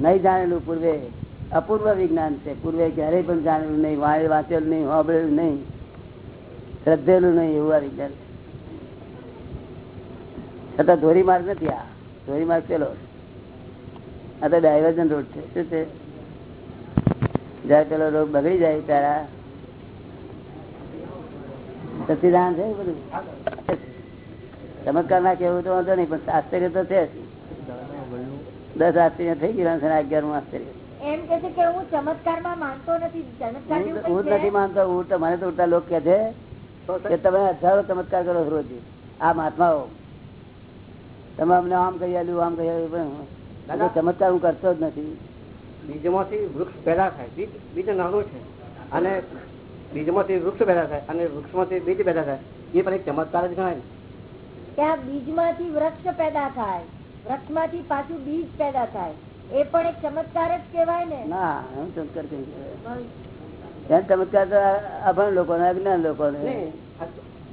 નહીં જાણેલું પૂર્વે. અપૂર્વ વિજ્ઞાન છે. પૂર્વે ક્યારેય પણ જાણેલું નહીં. વાંચે વાંચેલું નહીં સાંભળેલું નહીં. શ્રદ્ધેલું નહીં એવું આ વિજ્ઞાન છતાં ધોરીમાર્ગ નથી આ. ધોરીમાર્ગ પેલો. આ તો ડાયવર્જન રોડ છે. શું છે? જયારે પેલો રોગ બગડી જાય ત્યારે સતીદાન છે બધું? ચમત્કાર ના કેવું તો વાંધો નહીં પણ આશ્ચર્ય તો છે જ. દસ આશ્ચર્ય થઈ ગયું છે આશ્ચર્ય એમ કે છે કે હું ચમત્કારમાં માનતો નથી ચમત્કાર હું નથી છે? માનતો હું મને તો ઉડતા લોકો કે છે કે તમે હજારો ચમત્કાર કરો રોજ. આ મહાત્માઓ તમે અમને આમ કહી આલ્યું આમ કહી આલ્યું પણ ચમત્કાર હું કરતો જ નથી. બીજમાંથી વૃક્ષ પેદા થાય. બીજ બીજ નાનું છે. અને બીજમાંથી વૃક્ષ પેદા થાય અને વૃક્ષમાંથી બીજ પેદા થાય. એ પણ એક ચમત્કાર જ ગણાય. ત્યાં કે આ બીજમાંથી વૃક્ષ પેદા થાય. વૃક્ષમાંથી પાછું બીજ પેદા થાય. એ પણ એક ચમત્કાર જ કેવાય ને. ના હું ચમત્કાર કઈ ચમત્કાર તો અભણ લોકોને અજ્ઞાન લોકો ને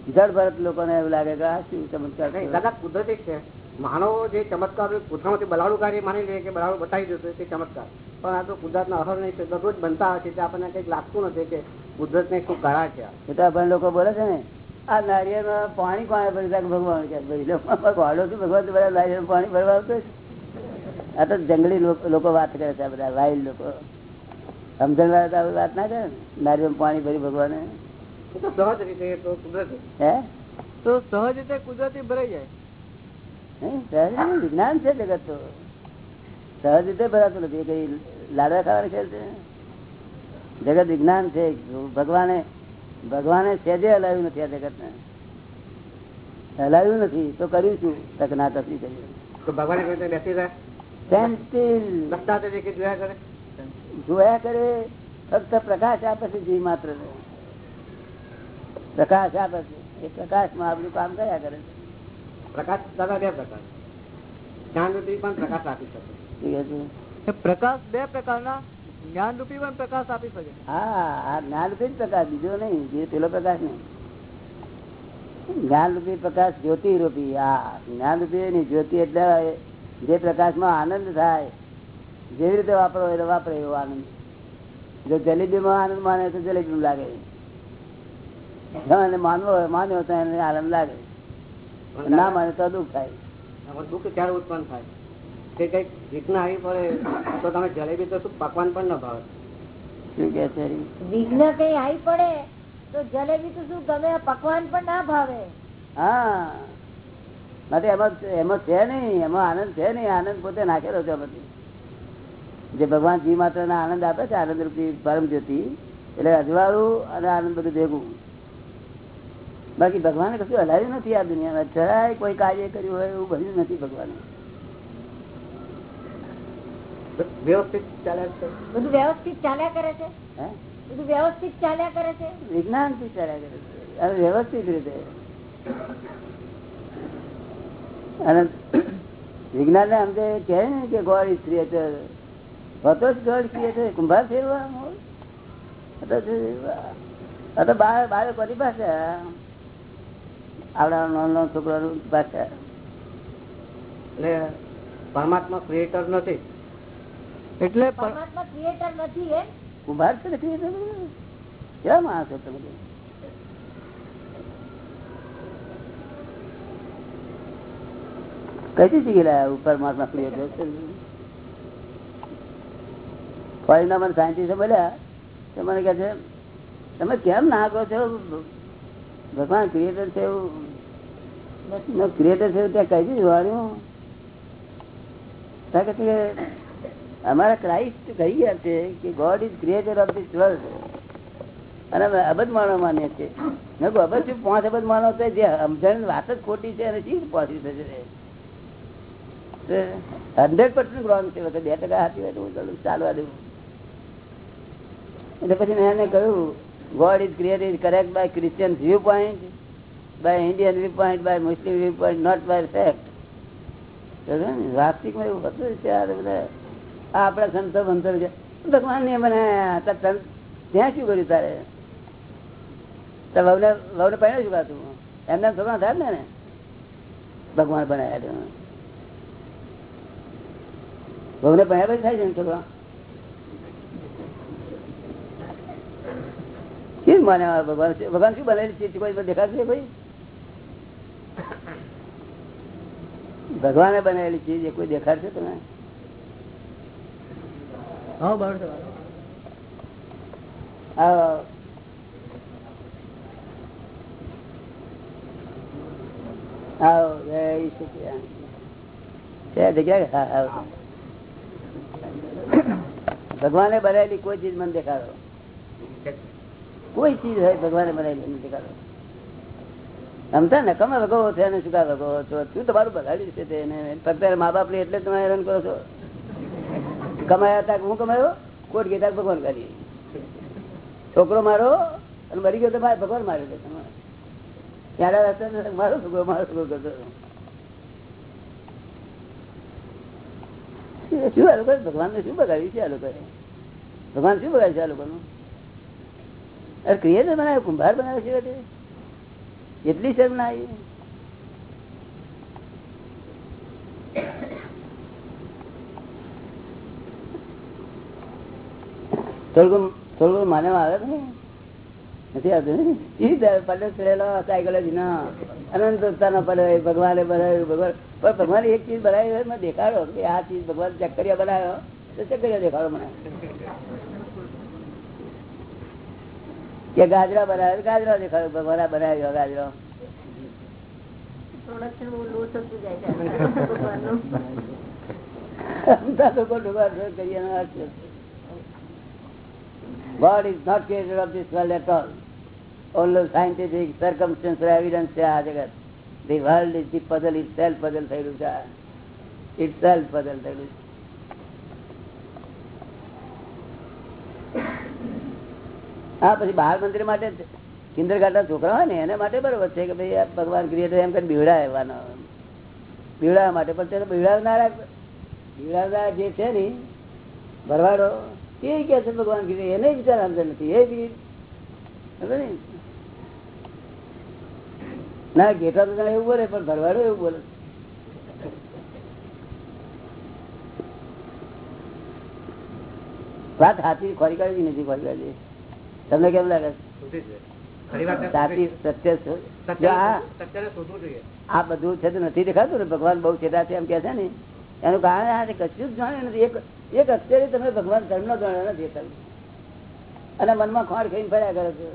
જળ ભરત લોકોને એવું લાગે કે આ શું ચમત્કાર દાદા કુદરતી છે. માનવો જે ચમત્કાર પૂછામાંથી બલાડું કાર્ય માની લે કે બલાડું બતાવી દેતો તે ચમત્કાર. પણ આ તો કુદરત ના અહર નહીં છે. દરરોજ બનતા હોય છે આપણને કંઈક લાગતું નથી કે કુદરત ને ખૂબ કરા છે. એ તો અભણ લોકો બોલે છે ને. આ નારિયેળમાં પાણી કોને ભરી ભગવાન કે છું ભગવાન તો બધા નારિયેળ પાણી ભરવા આવતો આ તો જંગલી લોકો- વાત કરે છે બધા વાઇલ્ડ લોકો. સમજણ વાળા તો વાત ના કરે ને. નારિયેળ પાણી ભરી ભગવાને. સહજ રીતે તો કુદરતી. હે? તો સહજ રીતે કુદરતી ભરાઈ જાય. સહજ વિજ્ઞાન છે જગત તો. સહજ રીતે ભરાતું નથી. કઈ લાડવા ખાવાનું ખેલ છે? જગત વિજ્ઞાન છે. ભગવાને ભગવાને સેજે હલાવ્યું નથી આ જગત ને હલાવ્યું નથી તો કર્યું છું તક ના તક કર્યું. તો ભગવાન કોઈ રીતે બેસી રહે પેન્સિલ લખતા તે કે જોયા કરે. જોયા કરે ફક્ત પ્રકાશ આપે છે જીવ માત્ર પ્રકાશ આપે છે. એ પ્રકાશમાં આપણું કામ કર્યા કરે છે? પ્રકાશ દાદા બે પ્રકાર જ્ઞાનરૂપી પણ પ્રકાશ આપી શકે. શું કહે છે? એ પ્રકાશ બે પ્રકારના જ્ઞાન રૂપી પણ પ્રકાશ આપી શકે હા જ્ઞાન રૂપી પ્રકાશ બીજો નહીં જે પેલો પ્રકાશ નહીં. જ્ઞાન રૂપી પ્રકાશ જ્યોતિ રૂપી હા જ્ઞાન રૂપી ની જ્યોતિ એટલે જે પ્રકાશમાં આનંદ થાય જેવી રીતે વાપરો એટલે વાપરે એવો આનંદ. જો જલેબીમાં આનંદ માને તો જલેબી લાગે. માનવો માન્યો તો એને આનંદ લાગે. ના માને તો દુઃખ થાય. દુઃખ ક્યારે ઉત્પન્ન થાય? કે કંઈક વિઘ્ન આવી પડે તો તમે જલેબી તો શું પકવાન પણ ન ભાવે? શું કે છે વિઘ્ન કઈ આવી પડે તો જલેબી તો શું ગમે પકવાન પણ ના ભાવે? હા. માટે એમાં એમાં છે નહીં એમાં આનંદ છે નહીં આનંદ પોતે નાખેલો છે બધી જે ભગવાન જી માત્ર આનંદ આપે છે આનંદ રૂપી પરમ જ્યોતિ એટલે અજવાળું અને આનંદ બધું ભેગું. બાકી ભગવાને કશું હલાવ્યું નથી આ દુનિયામાં. જરાય કોઈ કાર્ય કર્યું હોય એવું બધું નથી ભગવાને. વ્યવસ્થિત ચાલ્યા છે બધું વ્યવસ્થિત ચાલ્યા કરે છે? હે? બધું વ્યવસ્થિત ચાલ્યા કરે છે? વિજ્ઞાનથી ચાલ્યા કરે છે. અને વ્યવસ્થિત રીતે. અને વિજ્ઞાન ને આમ કહે ને કે ગોડ ઇઝ ક્રિએટર હોતો જ ગોડ ક્રિએટર કુંભાર ફેરવા મોલ. આ તો આ બાર બાળક પાસે આવડા નાનો છોકરાનું પાસે એટલે પરમાત્મા ક્રિએટર નથી. એટલે પર- પરમાત્મા ક્રિએટર નથી એમ કુંભાર છે કેવા માણસો તમે લોકો? કઈ જગ્યાએ લાયા પરમાત્મા ક્રિએટર છે? ફોરેનના મને સાયન્ટિસ્ટ બોલ્યા તો મને કહે છે તમે કેમ ના કહો છો? ભગવાન ક્રિએટર છે એવું. ક્રિએટર છે એવું ત્યાં કઈ દીધું વાળ્યું ત્યાં કહે છે કે અમારા ક્રાઇસ્ટ કહી ગયા છે કે God is creator of this world અને અમે અબધ માનવ માનીએ છીએ. મેં કહું અબધ શું? પાંચ અબધ માનવ છે? જે સમજણ વાત જ ખોટી છે અને શી પહોંચી થશે. હંડ્રેડ પર્સન્ટ રોંગ છે. બે ટકા હાથી હોય તો હું ચાલુ ચાલવા દઉં. એટલે પછી મેં એને કહ્યું God is created correct by Christian view point by Indian view point by Muslim view point not by fact વાસ્તવિકમાં એવું હતું ત્યારે બધા. આ આપણા સંતો બંતો છે. ભગવાન ને મને ત્યાં શું કર્યું તારે? વહુને વહુને પહેણે શું કાતું એમને છોકરા થાય ને ભગવાન બનાયા બહુને ભણ્યા પછી થાય છે ને છોકરા? કેમ માને ભગવાન ભગવાન શું બનાવેલી ચીજ કોઈ દેખાતું છે કોઈ? ભગવાને બનાવેલી ચીજ એ કોઈ દેખાડશે તમે ભગવાને બનાવેલી કોઈ ચીજ મને દેખાડો. કોઈ ચીજ હોય ભગવાને બનાવેલી મને દેખાડો. સમતા ને? કમે ભગવો છે અને શું કા ભગવો છો? શું તમારું બગાડ્યું છે મા બાપ એટલે તમે હેરાન કરો છો. કમાયા હતા હું કમાયો? કોટ ગયા ભગવાન કરી છોકરો મારો અને મરી ગયો તો મારે ભગવાન માર્યો તમારે. ત્યારે મારો છોકરો મારો છોકરો કરતો શું આ લોકો ભગવાન ને શું બગાડ્યું છે આ ભગવાન શું બગાડ્યું છે આ લોકોનું? અરે ક્રિએટર બનાવ્યો કુંભાર બનાવ્યો છે? એટલી શરમ ના આવી. થોડું થોડું માનવ આવે ને નથી આવતું ને? ઈ ચડેલો સાયકોલોજી ના અનંત ઉત્સાહનો પડ્યો ભગવાને બનાવ્યું ભગવાન પણ ભગવાન એક ચીજ બનાવી હોય દેખાડો કે આ ચીજ ભગવાન ચક્કરિયા બનાવ્યો તો ચક્કરિયા દેખાડો મને કે ગાજરા બનાવ્યો ગાજરા દેખાડો ભગવાન બનાવ્યો ગાજરો અમદાવાદ લોકો ડુબાડો કરીએ. God is not creator of this world at all. Only scientific circumstances are evidence છે આ જગત. The world is the puzzle itself puzzle થયેલું છે Itself puzzle થયેલું છે. હા પછી બાળ મંદિર માટે કિન્દર ગાટા છોકરા હોય ને એના માટે બરોબર છે કે ભાઈ આ ભગવાન ક્રિએટર એમ કરીને બીવડાવવાનો બીવડાવવા માટે પણ તેને બીવડાવનારા બીવડાવનારા જે છે ને ભરવાડો એ કે છે ભગવાન કીધું એને વિચાર અંદર નથી એ બી ખબર ને? ના ઘેટા તો જાણે એવું બોલે પણ ભરવાડો એવું બોલે વાત સાચી ખોરી કાઢી નથી ખોરી કાઢી તમને કેમ લાગે સાચી સત્ય છે? જો આ સત્યને શોધવું જોઈએ આ બધું છે તો નથી દેખાતું ને ભગવાન બહુ છેટા છે એમ કે છે ને એનું કારણ આ છે કશું જ જાણ્યું નથી. એક એક અક્ષરે તમે ભગવાન ધર્મ નો જાણ્યો નથી તમે. અને મનમાં ખોર ખાઈને ફર્યા કરે છો.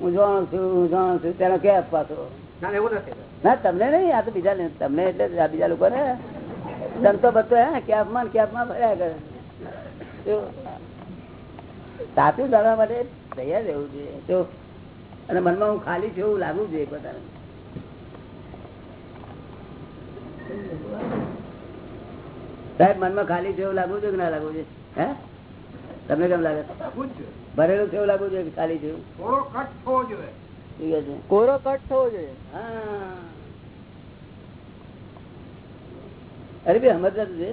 હું જાણું છું હું જાણું છું તેનો કે પાછો છો ના તમને નહીં આ તો બીજા ને તમને એટલે બીજા લોકો ને ધંધો બધો હે કેફમાં ને કેફમાં ફર્યા કરે? સાચું જાણવા માટે તૈયાર રહેવું જોઈએ. તો અને મનમાં હું ખાલી છું એવું લાગવું જોઈએ પોતાને. સાહેબ મનમાં ખાલી જેવું લાગવું જોઈએ કે ના લાગવું જોઈએ હે? તમને કેમ લાગે? ભરેલું કેવું લાગવું જોઈએ ખાલી જેવું એવું? કટ થવો જોઈએ. ઠીક છે? કોરો કટ થવો જોઈએ. અરે ભાઈ સમજ છે ને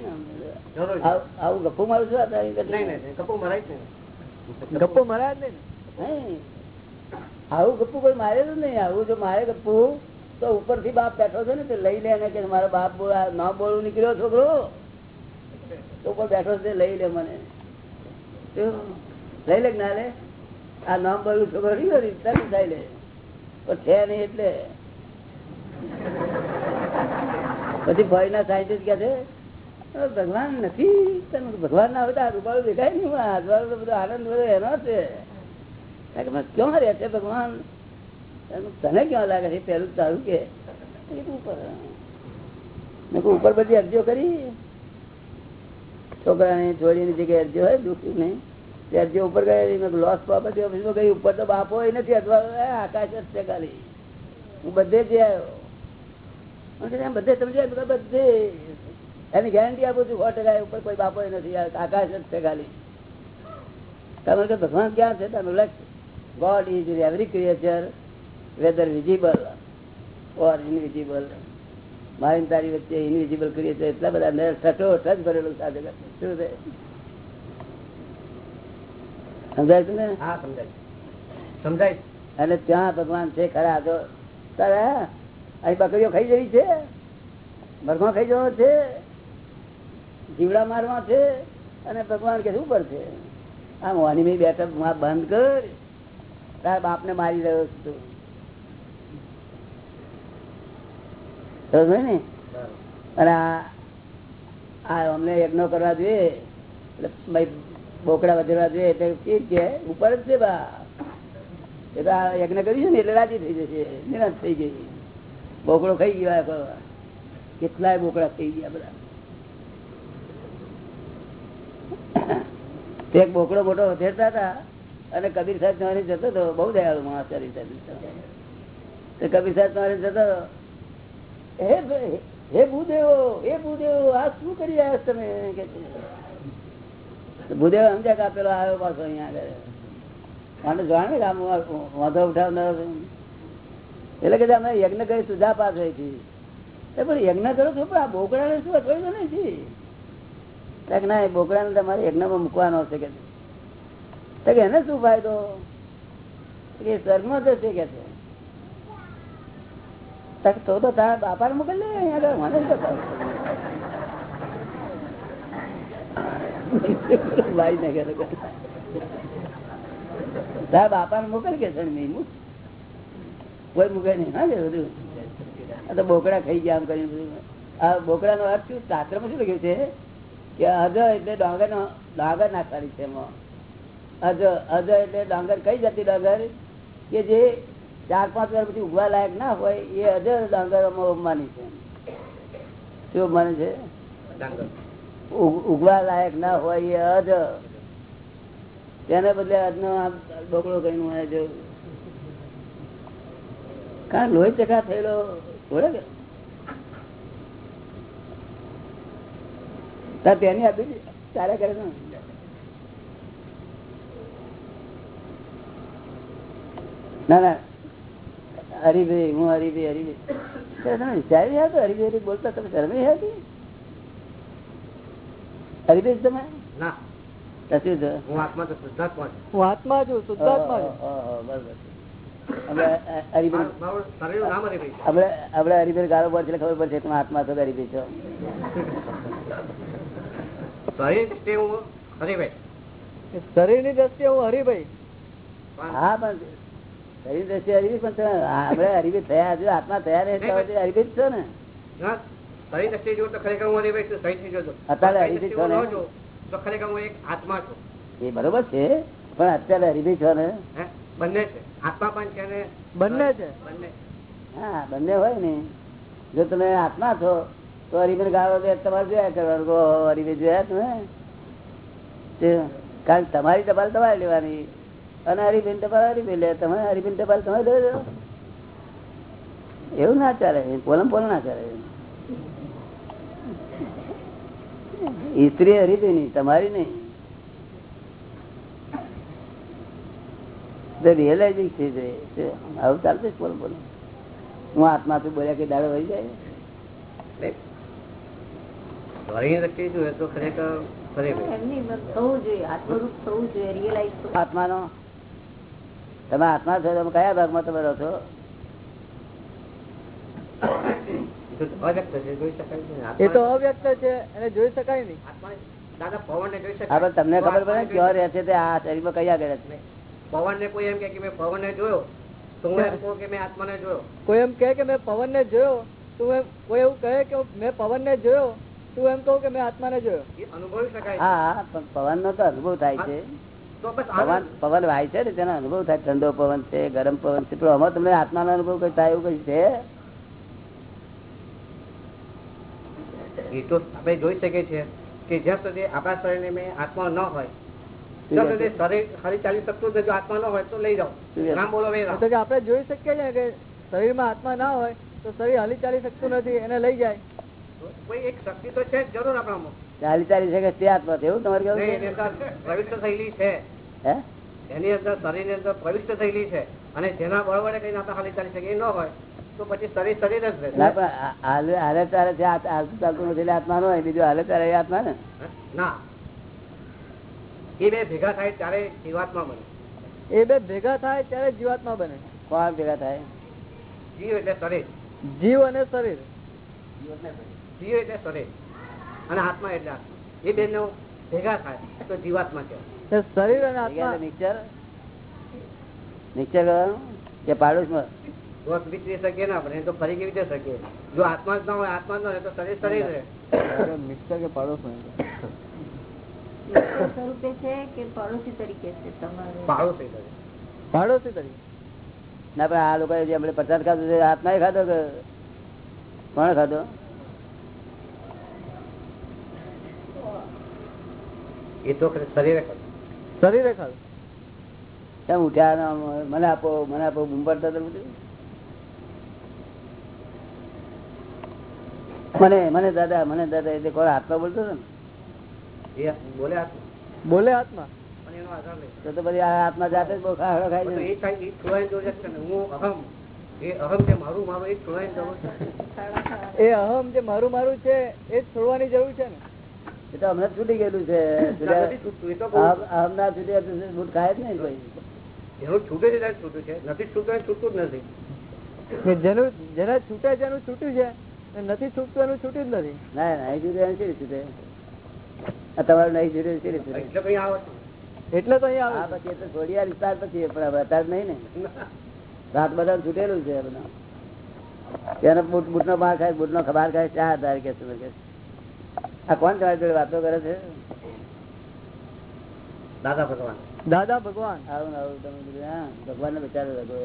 જરૂર આવું- ગપ્પો ગપ્પુ મારું છું આ તારી નહીં ઘડી? નહીં કપૂર મરાય જ ગપ્પો મરાય જ નહીં આવું ગપ્પુ કોઈ મારેલું નહીં. આવું જો મારે ગપ્પુ. તો ઉપરથી બાપ બેઠો છે ને તે લઈ લે કે મારો બાપ ન બોલવું નીકળ્યો છોકરો. તો ઉપર બેઠો છે લઈ લે મને. લઈ લે ના લે? આ નામ નહીં હોય, થાય લે. પણ છે નહીં એટલે. પછી ફોરીના સાયન્ટિસ્ટ કે છે ભગવાન નથી ભગવાન ના હોય તો આ રૂપાળું દેખાય નહીં હાથવાળું તો બધો આનંદ બધો એનો છે. ક્યાં રહે છે ભગવાન? તને ક્યાં લાગે છે? પેલું તારું કે. ઉપર બધી અરજીઓ કરી. છોકરાની જોડીની જગ્યાએ અરજીઓ હોય, દુઃખી નહીં. તે અરજીઓ ઉપર ગઈ લોસ પ્રોપર્ટી ઓફિસમાં ગઈ, ઉપર તો બાપો એ નથી, અથવા આકાશ જ છે ખાલી. હું બધે જ આવ્યો. બધે સમજ્યા? જાય બધે. એની ગેરંટી આપું છું, સો ટકા ઉપર કોઈ બાપો નથી આકાશ જ છે ખાલી. તમે કે ભગવાન ક્યાં છે? તમે લખ God is every creature whether visible or invisible મારી તારી વચ્ચે ઇન્વિઝિબલ કરીએ તો એટલા બધા નર સટો ટચ ભરેલું સાથે શું છે? સમજાય છે ને? હા સમજાય સમજાય અને ત્યાં ભગવાન છે ખરા તો તારે અહીં બકરીઓ ખાઈ જવી છે? ભરગો ખાઈ જવો છે? જીવડા મારવા છે? અને ભગવાન કે શું છે આમ મેં બેઠકમાં બંધ કર. તારા બાપને મારી રહ્યો છું તું. સમજ ને? અને આ આ અમને યજ્ઞ કરવા જોઈએ. એટલે બોકડા વધેલા જોઈએ એટલે ઠીક છે ઉપર જ છે બા. એ તો આ યજ્ઞ કર્યું છે ને એટલે રાજી થઈ જશે. નિરાશ થઈ ગઈ. બોકડો ખાઈ ગયો કેટલાય બોકડા થઈ ગયા બધા. એક બોકડો મોટો વધેરતા હતા અને કબીર સાહેબ તમારી જતો હતો બહુ દયાળુ માણસ કબીર સાહેબ. તો કબીર સાહેબ તમારી જતો હે ભૂદેવો હે ભૂદેવો, આ શું કરી રહ્યા તમે? ભૂદેવ સમજ્યા કે પેલો આવ્યો પાછો અહીંયા આગળ. જાણે કે આમ વાંધો ઉઠાવનાર. એટલે કે અમે યજ્ઞ કરી સુધા પાસ હોય છે એ પણ યજ્ઞ કરો છો પણ આ બોકડાને શું અટવાયું છે તો ના, એ બોકડાને તમારે યજ્ઞમાં મૂકવાનો હશે કે એને શું ફાયદો? કે સ્વર્ગમાં જશે કે છે. તો તો તારા બાપા ને મોકલ મને ભાઈ ને કે તારા બાપાને મોકલ કે કોઈ મૂકે નહીં, હા બધું? આ તો બોકડા ખાઈ ગયા આમ કરીને આ બોકડા નો અર્થ શું? શાસ્ત્રમાં શું લખ્યું છે? કે અજ એટલે ડાંગર નો ડાંગર નાખવાની છે એમાં. અજ અજ એટલે ડાંગર કઈ જતી ડાંગર? કે જે ચાર પાંચ વાર પછી ઉગવા લાયક ના હોય એ અજર ડાંગર માની છે. શું માને છે? ઉગવા લાયક ના હોય એ અજ તેને બદલે આજનો આ જો. કારણ લોહી ચકા થયેલો થોડે કે? તેની આપી ચારે કરે ને. ના ના. હરિભાઈ હું હરિભાઈ હરિભાઈ. તો તમે વિચારી રહ્યા છો હરિભાઈ હરી બોલતા તમે શરમ હતી? હરીભાઈ તમે ના. હું આત્મા છું. હું આત્મા છું શુદ્ધાત્મા છું. ઓહો, બરોબર. હવે હરિભાઈ. મારું શરીરનું નામ હરિભાઈ છે. આપણે આપણે હરિભાઈ ગાળો પર છે એટલે ખબર પડશે તમે આત્મા છો કે હરિભાઈ છો. શરીરની શરીરની દ્રષ્ટિએ હું હરિભાઈ. હા પણ શરીર દ્રષ્ટિ હરિભાઈ પણ તમે આપણે હરિભાઈ થયા હજુ આત્મા થયા નહીં તો જ છો ને? શરીર દ્રષ્ટિએ જોઉં તો ખરેખર હું હરિભાઈ છું જો અત્યારે શરીર છો ને? તો ખરેખર હું એક આત્મા છું. એ બરોબર છે પણ અત્યારે હરિભાઈ છો ને? બંને છે. આત્મા પણ છે ને? બંને છે. બંને. હા બંને હોય ને. જો તમે આત્મા છો તો હરિભાઈ ગાળો તમારે જોયા કરવાનું કે જોયા તમે? તે કારણ કે તમારી ટપાલ તમારે લેવાની. અને હરિબેન ટપાલ હરિબેન લે તમે હરિબેન ટપાલ તમે લેજો એવું ના ચાલે પોલમ પોલ ના ચાલે સ્ત્રી હરિભાઈ તમારી નહીં. રિયલાઇઝિંગ થઈ જાય આવું ચાલતું જ પોલમ પોલમ હું આત્મા થી બોલ્યા કે દાડો વહી જાય. નહીં. શરીરની તો ખરેખર હરિભાઈ એમની થવું જોઈએ આત્મરૂપ થવું જોઈએ રિયલાઇઝ આત્માનો તમે આત્મા છો તમે કયા ભાગમાં તમે રહો છો? ને. એ તો અવ્યક્ત છે એને જોઈ શકાય નહીં. તમને ખબર પડે ક્યાં રહે છે તે? આ શરીરમાં કયા ગયા છે? નહીં. પવનને કોઈ એમ કે મેં પવન ને જોયો તો હું એમ કહું કે મેં આત્મા ને જોયો. કોઈ એમ કે મેં પવન ને જોયો તું એમ કોઈ એવું કહે કે મેં પવન ને જોયો તું એમ કહું કે મેં આત્મા ને જોયો. એ અનુભવી શકાય હા પણ પવન નો તો અનુભવ થાય છે. પવન પવન વાય છે ને તેનો અનુભવ થાય ઠંડો પવન છે ગરમ પવન છે પણ આમાં તમને આત્માનો અનુભવ કઈ થાય એવું કઈ છે? એ તો આપણે જોઈ શકીએ છીએ કે જ્યાં સુધી આપણા શરીરને મેં આત્મા ન હોય ત્યાં સુધી શરીર હરી ચાલી શકતું આત્મા ન હોય તો લઈ જાઓ. શું કહે? રામ બોલો વે રામ. તો કે આપણે જોઈ શકીએ છીએ કે શરીરમાં આત્મા ના હોય તો શરીર હલી ચાલી શકતું નથી એને લઈ જાય. કોઈ એક શક્તિ તો છે જરૂર આપણામાં. ચાલી ચાલી શકે તે આત્મા છે એવું તમારે કેવું પ્રવિષ્ટ થયેલી છે. હે? એની અંદર શરીરની અંદર પ્રવિષ્ટ થયેલી છે. અને જેના બળ વડે કઈ આપણે હાલી ચાલી શકીએ એ ન હોય તો પછી શરીર શરીર જ ના રહેશે પણ આ- હાલે હાલે ચાલે છે ચાલતું નથી આત્મા નો હોય બીજું હાલે ચાલે આત્મા ને? ના. એ બે ભેગા થાય ત્યારે જીવાત્મા બને. એ બે ભેગા થાય ત્યારે જીવાત્મા બને. કોણ ભેગા થાય? જીવ એટલે શરીર. જીવ અને શરીર. જીવ એટલે શરીર. અને આત્મા એટલે આત્મા એ બે ભેગા થાય તો જીવાત્મા છે શરીર અને આત્મા મિક્સર મિક્સર કરવાનું? કે પાડોશમાં? દોષ વિચરી શકે ના આપણે તો ફરી કેવી રીતે શકીએ જો આત્મા જ ના હોય આત્મા જ ના હોય તો શરીર શરીર રહે. મિક્સર કે પાડોશ સ્વરૂપે છે કે પાડોશી તરીકે છે તમારે? પાડો થઈ જાય પાડોશી તરીકે? ના પણ આ લોકો જે આપણે પ્રસાદ ખાધો છે હાથમાં ખાધો કે કોણ ખાધો? એ તો શરીરે શરીરે ખાધું કેમ ઉઠ્યા મને આપો મને આપો ગુંબરતા મને મને દાદા મને દાદા એટલે કોણ હાથમાં બોલતો હતો ને? એ બોલે હાથમાં. બોલે હાથમાં? તો તો પછી હાથમાં જાતે જ બહુ ખાડો એ અહમ. એ અહમ જે મારું મારું એ છોડાઈને છે. એ જે મારું મારું છે એ છોડવાની જરૂર છે ને? એ તો હમણાં જ છૂટી ગયેલું છે. ના છૂટી બૂટ ખાય જ નહીં કોઈ. એનું છૂટે છે ત્યારે છૂટું છે. નથી છૂટતું છૂટતું જ નથી. જેનું જેના છૂટે છે એનું છૂટ્યું છે. નથી છૂટતું એનું છૂટ્યું જ નથી. ના નહીં છૂટે એને શી છૂટે? આ તમારું નહીં છૂટે શી રીતે એટલે કઈ આવે એટલે તો અહીંયા આવે પછી એ તો છોડી આ વિસ્તાર પછી પણ અત્યારે નહીં ને. રાત બધા છૂટેલું છે બધા. એનો બુટ બુટ નો બહાર ખાય બુટ નો ખબાર ખાય ચા તારીખે કે આ કોણ તમારી જોડે વાતો કરે છે? દાદા ભગવાન. દાદા ભગવાન? આવું આવું તમે કીધું, હા ભગવાન ને બચારો લગો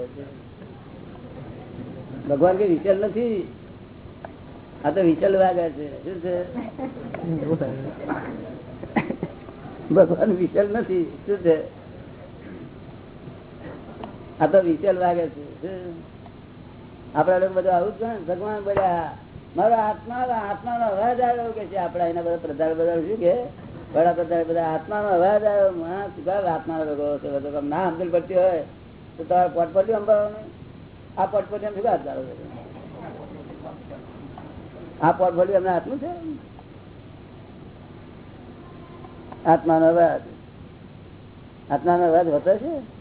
ભગવાન કઈ વિચલ નથી? આ તો વિચલ વાગે છે શું છે? ભગવાન વિચલ નથી શું છે? આ તો વિચલ વાગે છે આપડે લોકો બધું આવું જ છે ભગવાન બોલ્યા મારો આત્મા આત્મા નો અવાજ આવ્યો કે આપડા એના બધા પ્રધાન બધા શું કે? વડાપ્રધાન બધા આત્મા નો અવાજ આવ્યો. હા શું કહે આત્મા નો સમજણ પડતી હોય, તો તમારે પોટપોટી સંભાળવાનું? આ પોટપોટી શું હાથ છે? આ પોર્ટફોલિયો અમને હાથનું છે? આત્માનો અવાજ. આત્માનો અવાજ હોતો છે?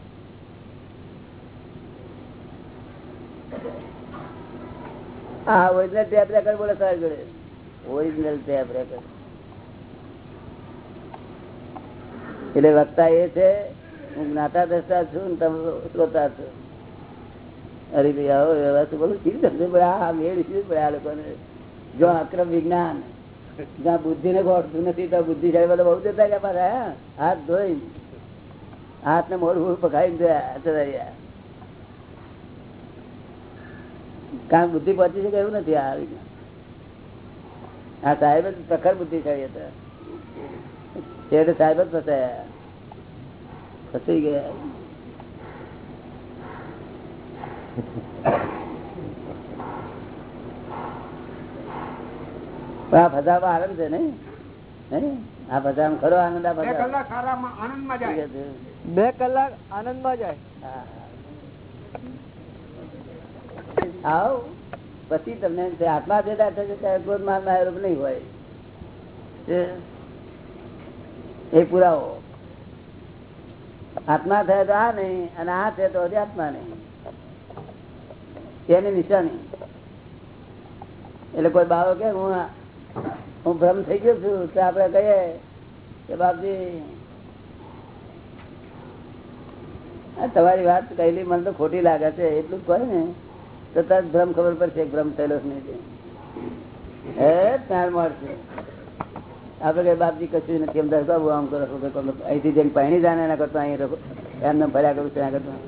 ઓરિજિનલ ટેપ રેકર્ડ બોલે સાહેબ જોડે. ઓરિજિનલ ટેપ રેકર્ડ એટલે વક્તા એ છે, હું જ્ઞાતા દ્રષ્ટા છું ને તમે શ્રોતા છો. અરે ભાઈ, આવો વ્યવહાર તો બોલું કીધું તમને આ મેળ શું આ લોકોને જો અક્રમ વિજ્ઞાન, જ્યાં બુદ્ધિ ને ગોઠતું નથી, તો બુદ્ધિશાળી બધા બહુ જતા ગયા પાછા હાથ ધોઈ હાથ ને મોઢું પકાવી જતા રહ્યા કારણ બુદ્ધિ પહોંચી શકે એવું નથી આ વિજ્ઞાન આ સાહેબ જ પ્રખર બુદ્ધિશાળી હતા. છેવટે સાહેબ જ ફસાયા. ફસાઈ ગયા. આ ફસામાં આનંદ છે ને નહીં? આ ફસામાં ખરો આનંદ આ બે ફસા કલાક આનંદમાં જાય. બે કલાક આનંદમાં જાય આવ. પછી તમને આત્મા ભેગા થશે ત્યારે ક્રોધ મારના હોય. એ- પુરાવો. આત્મા થયા તો આ નહીં અને આ છે તો હજી આત્મા નહીં. એની નિશાની. એટલે કોઈ બાળક કે હું હું ભ્રમ થઈ ગયો છું તો આપડે કહીએ કે બાપજી તમારી વાત કહેલી મને તો ખોટી લાગે છે. એટલું જ કહે ને. તો તરત ભ્રમ ખબર પડશે, ભ્રમ થયેલો નહીં હે ત્યાં મળશે આપડે બાપજી કશું નથી, એમ દસ બાબુ આમ કરો અહીંથી જઈને પાણી જાણે, એના કરતા અહીં રખો એમને ભર્યા કરું એના કરતા.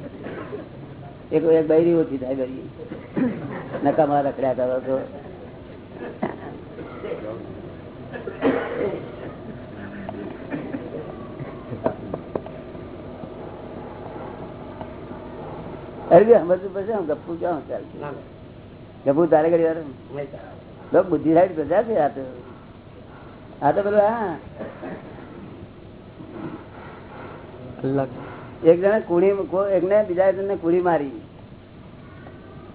એક એક બૈરી ઓછી થાય બૈરી. નકામા રખડ્યા કરો તો અરે બી સમજવું પડશે આમ ગપ્પુ ક્યાં ચાલશે ના, ના. ગપ્પુ તારે ઘડી વાર નહીં ચાલે. લોક બુદ્ધિશાળી પ્રજા છે આ તો. આ તો પેલું હા. એક જણે કુણી એકને બીજા જણને કુણી મારી.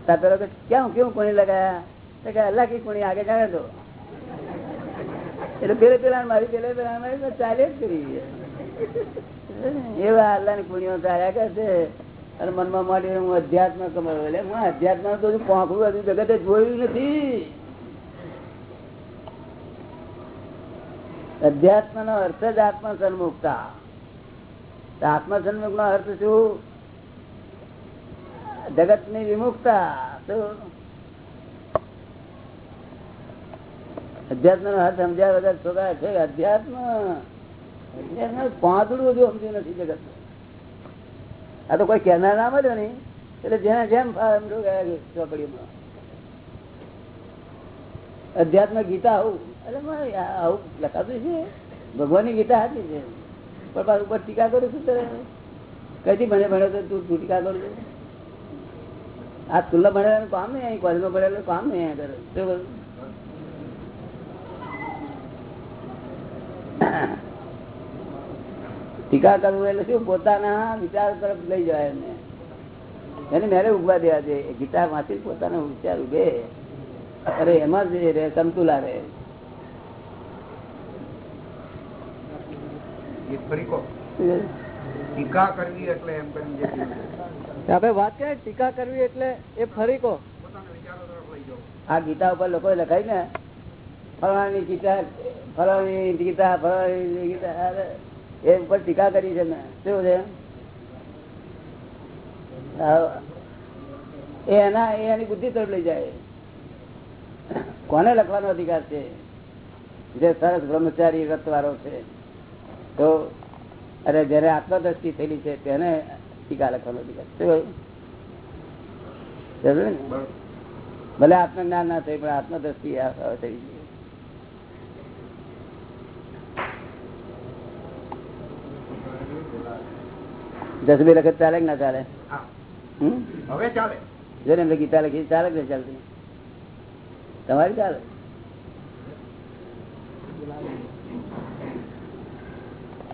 તા પેલો કે ક્યાં કેવું કુણી લગાયા? તો કે અલ્લાહ કી કુણી આગે જાણે તો. એટલે પેલે પેલા મારી પેલે પેલા મારી ચાલે જ કરી એવા અલ્લાહની કુણીઓ ચાલ્યા કરશે છે. અને મનમાં માંડી હું અધ્યાત્મ કમાયો. એટલે હું અધ્યાત્મ તો હજુ પોંખું હજુ જગતે જોયું નથી. અધ્યાત્મ નો અર્થ જ આત્મ સન્મુખતા આત્મ સન્મુખ નો અર્થ શું? જગતની વિમુખતા. અધ્યાત્મ નો અર્થ સમજ્યા વગર છોકરા છે અધ્યાત્મ. અધ્યાત્મ પાંદડું બધું સમજ્યું નથી જગત આ તો કોઈ કહેનાર નામ જ નહીં. એટલે જેને જેમ ચોપડીમાં અધ્યાત્મ ગીતા આવું. એટલે આવું લખાતું છે. ભગવાનની ગીતા હાથી છે પણ પાછું ઉપર ટીકા કરું છું તારે કઈથી ભણે ભણ્યો તો તું તું ટીકા કરું આ સ્કૂલમાં ભણેલાનું કામ નહીં, અહીં કોલેજમાં ભણેલું કામ નહીં અહીંયા કરે. શું ટીકા કરવું એટલે શું? પોતાના વિચાર તરફ લઈ જાય એમને. એને મેરે ઊભા દેવા છે. ગીતા માંથી પોતાનો વિચાર ઉભે. અરે એમાં જ રે સંતુલા રહે. ટીકા કરવી એટલે એમ કરીને જે કીધું. આપણે વાત કરીએ ટીકા કરવી એટલે એ ફરી કહો. પોતાના વિચારો તરફ લઈ જાઓ. આ ગીતા ઉપર લોકોએ લખાય ને ફરવાની ગીતા ફરવાની ગીતા ફલાણી ગીતા એ ઉપર ટીકા કરી છે મેં શું છે? એના એની બુદ્ધિ તરફ લઈ જાય. કોને લખવાનો અધિકાર છે? જે સરસ બ્રહ્મચારી વ્રત વાળો છે. તો અરે જયારે આત્મદ્રષ્ટિ થયેલી છે તેને ટીકા લખવાનો અધિકાર શું. ભલે આત્મજ્ઞાન ના થઈ પણ આત્મદ્રષ્ટિ થઈ ગઈ બે લખત ચાલે કે ના ચાલે? હવે ચાલે. જો એમને ગીતા લખી ચાલે કે ચાલતી તમારી ચાલે?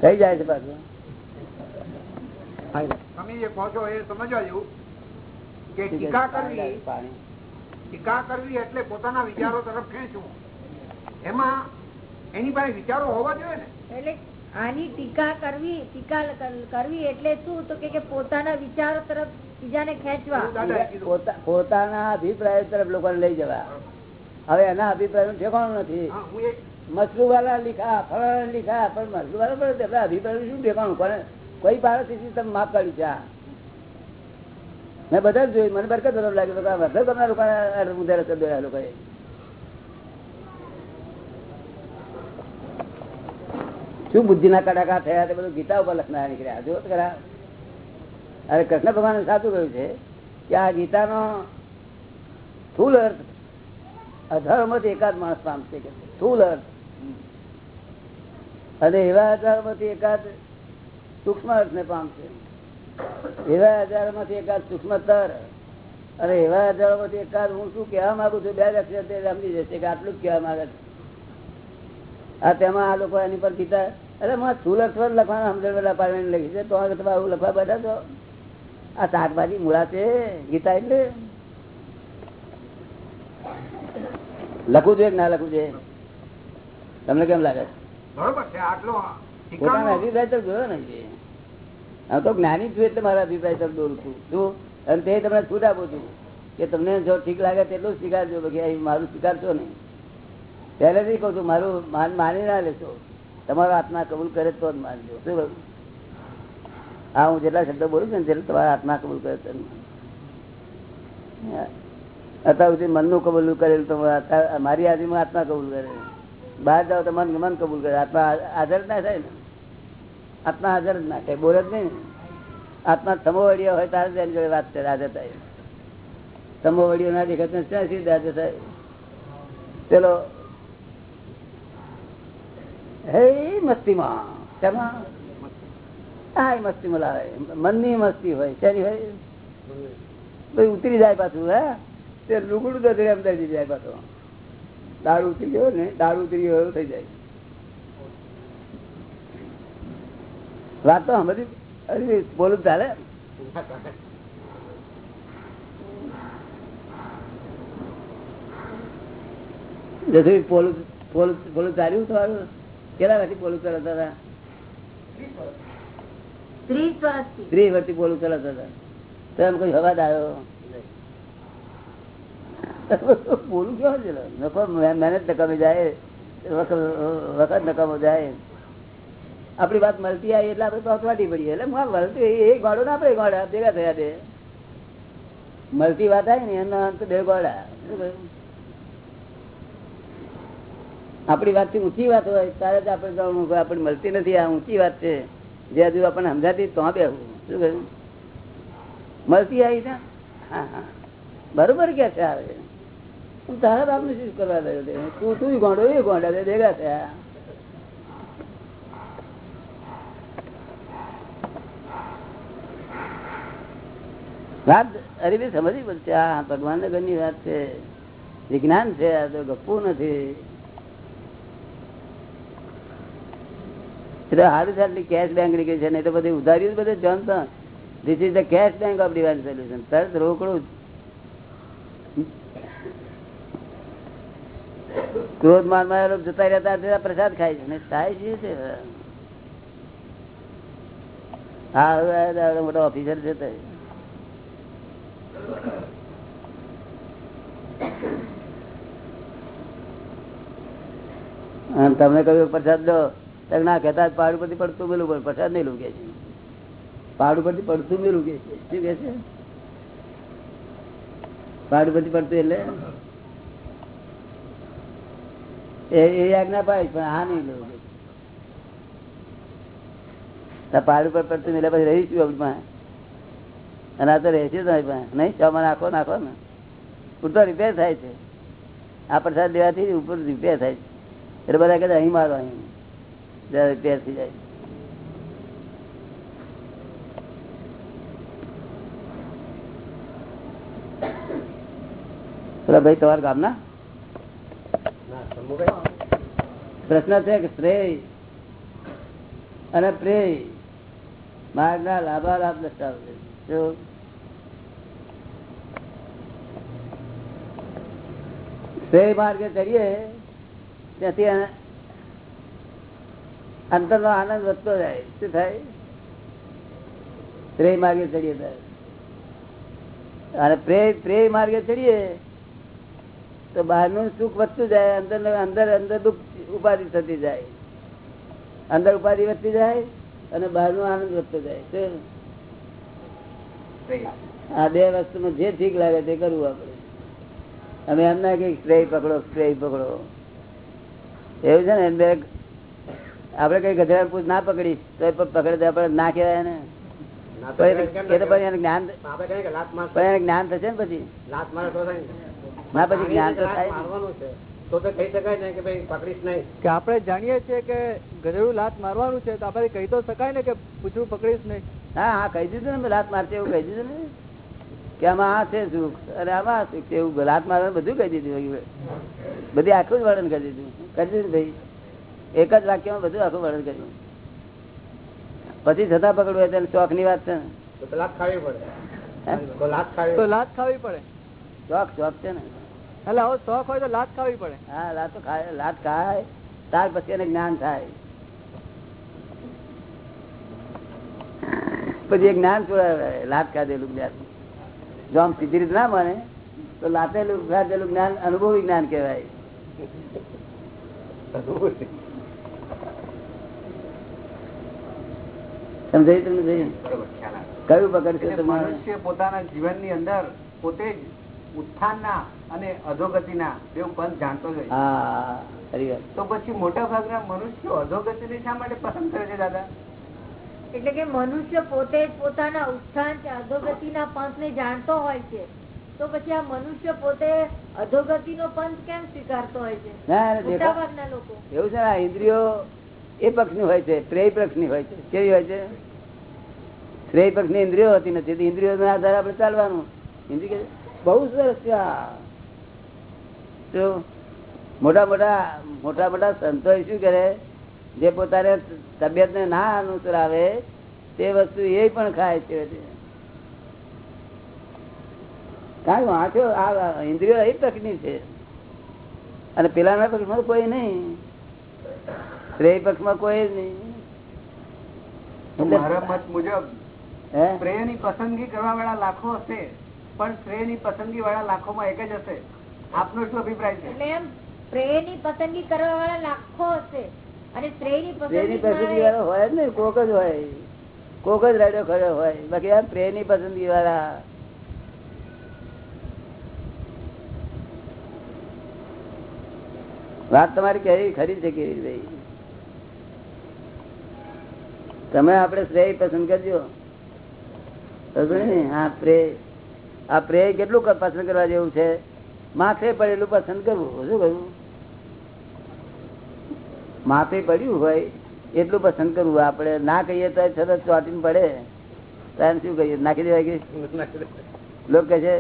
કઈ જાય છે પાછું. તમે જે કહો છો એ સમજવા જેવું. કે ટીકા કરવી ટીકા કરવી એટલે પોતાના વિચારો તરફ ખેંચવું. એમાં એની પાસે વિચારો હોવા જોઈએ ને? એટલે આની ટીકા કરવી ટીકા કરવી એટલે શું? તો કે કે પોતાના વિચારો તરફ બીજાને ખેંચવા. પોતાના અભિપ્રાય તરફ લોકોને લઈ જવા. હવે એના અભિપ્રાયનું ઠેકાણું નથી. મસરૂવાલા હું એક મસરૂ લીખા ફલાણા લીખા પણ મસરૂવાલા પણ આપણા અભિપ્રાય શું ઠેકાણું? કોઈ પાડોશી તમે માફ કરી છે મેં બધા જ જોયું મને બરકત લાગ્યું તો બધા ગમના લોકો મુદ્દા દોડ્યા લોકોએ. શું બુદ્ધિ ના કડાકા થયા બધું ગીતા ઉપર લખનાર નીકળ્યા. જો અરે કૃષ્ણ ભગવાન સાચું કહ્યું છે કે આ ગીતાનો સ્થુલ અર્થ અધર્મથી એકાદ માણસ પામશે કે સ્થૂલ અર્થ. અને એવા હજારમાંથી એકાદ સૂક્ષ્મ અર્થને પામશે એવા હજારમાંથી એકાદ સૂક્ષ્મતર અને એવા હજારોમાંથી એકાદ હું શું કહેવા માંગુ છું? બે અક્ષર તે સમજી જશે કે આટલું જ કહેવા માંગે છે. આ તેમાં આ લોકો એની પર કીધા અરે માં પર લખવાના સમજણ પાડવાની લખી છે તો તમે આવું લખવા બેઠા છો. આ શાકભાજી મૂળા છે ગીતા એટલે. લખવું જોઈએ ના લખવું જોઈએ તમને કેમ લાગે? પોતાનો અભિપ્રાય તરફ જોયો નથી હું તો જ્ઞાની છું એટલે મારા અભિપ્રાય તરફ દોરું છું. શું? અને તે તમને છૂટ આપું છું કે તમને જો ઠીક લાગે તેટલું જ સ્વીકારજો બાકી મારું સ્વીકારશો નહીં. પહેલેથી કહું છું, મારું માન માની ના લેશો. તમારો આત્મા કબૂલ કરે તો જ માનજો. શું કહું? હા, હું જેટલા શબ્દો બોલું છું ને તેટલું તમારા આત્મા કબૂલ કરે તો અત્યાર સુધી મનનું કબૂલ કરેલું તો મારી હાજરીમાં આત્મા કબૂલ કરે. બહાર જાઓ તો મન મન કબૂલ કરે. આત્મા હાજર ના થાય ને. આત્મા હાજર જ ના થાય. બોલે જ નહીં આત્મા તમો વળ્યો હોય તારે એની જોડે વાત કરે, હાજર થાય. તમો વળ્યો ના દેખાય ત્યાં સીધા હાજર થાય? પેલો હે મસ્તીમાં તેમાં હા એ મસ્તીમાં લાવે. મસ્તી હોય, શેની હોય? ભાઈ ઉતરી જાય પાછું, હે? તે લુગડું દરે અંદર જઈ જાય પાછું. દારૂ ઉતરી ગયો ને, દારૂ ઉતરી ગયો એવું થઈ જાય. વાત તો અરે બોલું ચાલે. પોલું પોલું પોલું ચાલ્યું તમારું? કેટલા વર્ષથી પોલું ચલાવતા હતા? ત્રીસ વર્ષથી. પોલું ચલાવતા હતા. તો એમ કોઈ હવાદ આવ્યો? બોલું કેવો છે નફો મહેનત નકામે જાય વખત નકામો જાય. આપણી વાત મળતી આવી એટલે આપણે તો વાટી પડીએ. એટલે હું મળતી એ ગોળો ના આપણે ગોળા ભેગા થયા બે. મળતી વાત આવી ને એના અંત બે ગોળા? આપણી વાતથી ઊંચી વાત હોય, ત્યારે જ આપણે કે મળતી નથી. આ ઊંચી વાત છે. જે હજુ આપણને સમજાતી તો બેવું શું કહ્યું? મળતી આવી ને હા હા. બરોબર કે છે આવે હું તારા બાપને શું કરવા દે તું તું ગોંડો? એ ગોંડા બે ભેગા થયા. વાત અરે સમજવી પડશે. આ ભગવાનની વાત છે. વિજ્ઞાન છે, આ તો ગપવું નથી. એટલે સારું છે કેશ બેંક નીકળી છે, નહીં તો બધી ઉધાર્યું બધે જાણતા this is the cash bank of divine solution તરત રોકડું ક્રોધ મારમાં જતા રહેતા પ્રસાદ ખાય છે. ને થાય શું છે? હા મોટો ઓફિસર છે. તમને કહ્યું પ્રસાદ તો ના કહેતા પહાડ ઉપરથી પડતું મેલું, પણ પ્રસાદ નહીં લૂકે છે. પહાડ ઉપરથી પડતું મેલું કે શું કે છે? પહાડ ઉપરથી પડતું એટલે? એ આજ્ઞા પાય પણ આ નહીં લઉં પહાડ ઉપર પડતું એટલે પછી રહીશું આપણી પાસે અને આ તો રહેશે તમારી પાસે નહીં? ચોમાં નાખો નાખો ને. પૂરતો રિપેર થાય છે. આ પ્રસાદ દેવાથી ઉપર રિપેર થાય છે. એટલે બધા કહેતા અહીં મારો, અહીં. થઈ જાય. પેલા ભાઈ તમારા ગામના? પ્રશ્ન છે કે શ્રેય અને પ્રેય માર્ગના લાભાલાભ દર્શાવે છે? શ્રેય માર્ગે ચડીએ ત્યાંથી અંતર નો આનંદ વધતો જાય. શું થાય? શ્રેય માર્ગે ચડીએ અને પ્રેય પ્રેય માર્ગે ચડીએ તો બહારનું સુખ વધતું જાય અંદર અંદર અંદર દુઃખ ઉપાધિ થતી જાય. અંદર ઉપાધિ વધતી જાય અને બહારનો આનંદ વધતો જાય. આ બે વસ્તુમાં જે ઠીક લાગે તે કરવું આપણે. અમે એમ ના કઈ સ્પ્રે પકડો સ્પ્રે પકડો. એવું છે ને, બે આપડે કઈ ગધેડા પૂછ ના પકડી તો પકડે તો આપણે ના કહેવાય ને જ્ઞાન થશે ને પછી? ને. પછી જ્ઞાન તો થાય ને. મારવાનું છે. તો તો કહી શકાય ને કે ભાઈ પકડીશ નહીં. કે આપણે જાણીએ છીએ કે ગધેડું લાત મારવાનું છે તો આપણે કહી તો શકાય ને કે પૂછડું પકડીશ નહીં. હા હા કહી દીધું ને લાત મારશે એવું કહી દીધું ને કે આમાં આ છે સુખ અરે આમાં સુખ એવું લાત મારવાનું બધું કહી દીધું. બધી આખું જ વર્ણન કરી દીધું. કરી દીધું ભાઈ? એક જ વાક્યમાં બધું આખું વર્ણન કર્યું. પછી છતાં પકડવું હોય શોખની વાત છે લાત ખાવી પડે. લાત ખાવી તો લાત ખાવી પડે. શોખ શોખ છે ને. એટલે હવે શોખ હોય તો લાત ખાવી પડે. હા લાત તો ખાય લાત ખાય. ત્યાર પછી એને જ્ઞાન થાય. પછી એક જ્ઞાન છોડાવે. લાત ખાધેલું જ્ઞાન. જો આમ સીધી રીતે ના માને તો લાતેલું ખાધેલું જ્ઞાન અનુભવી જ્ઞાન કહેવાય. સમજાય તમને જઈને? બરોબર ખ્યાલ આવે. કયું પકડશે એટલે મનુષ્ય પોતાના જીવનની અંદર પોતે જ ઉત્થાનના અને અધોગતિના બે પંથ જાણતો જ હોય છે. હા ખરી વાત. તો પછી મોટા ભાગના મનુષ્યો અધોગતિને શા માટે પસંદ કરે છે દાદા? એટલે કે મનુષ્ય પોતે જ પોતાના ઉત્થાન કે અધોગતિના પંથને જાણતો હોય છે. તો પછી આ મનુષ્ય પોતે અધોગતિનો પંથ કેમ સ્વીકારતો હોય છે? મોટા ભાગના લોકો. એવું છે આ ઇન્દ્રિયો એ પક્ષની હોય છે પ્રેય પક્ષની હોય છે. કેવી હોય છે? શ્રેય પક્ષની ઇન્દ્રિયો હોતી નથી. ઇન્દ્રિયોના આધારે આપણે ચાલવાનું. ઇન્દ્રિય બહુ સરસ તો મોટા મોટા મોટા મોટા સંતો શું કરે? જે પોતાને તબિયત ને ના અનુસર આવે તે વસ્તુ એ પણ ખાય છે. કારણ વાંચો આ ઇન્દ્રિયો એ પક્ષની છે. અને પેલાના પક્ષમાં કોઈ નહીં. શ્રેય પક્ષમાં કોઈ જ નહીં. મારા મત મુજબ શ્રેયની પસંદગી કરવા વાળા લાખો હશે પણ શ્રેયની પસંદગી વાળા લાખોમાં એક જ હશે. આપનો શું અભિપ્રાય છે? એટલે એમ પ્રેયની પસંદગી કરવા વાળા લાખો હશે અને શ્રેયની પસંદગી પસંદગી વાળો હોય જ ને કોક જ હોય. કોક જ રાડ્યો ખરો હોય. બાકી આમ પ્રેમની પસંદગી વાળા વાત તમારી કેવી ખરી છે કેવી ભાઈ તમે આપણે શ્રેય પસંદ કરજો. આ પ્રેય કેટલું પસંદ કરવા જેવું છે? માથે પડેલું પસંદ કરવું. શું કહ્યું? માથે પડ્યું હોય એટલું પસંદ કરવું. આપણે ના કહીએ તો સરસ ચોટીને પડે. ત્યારે શું કહીએ? નાખી દેવાય કે? લોકો કહે છે,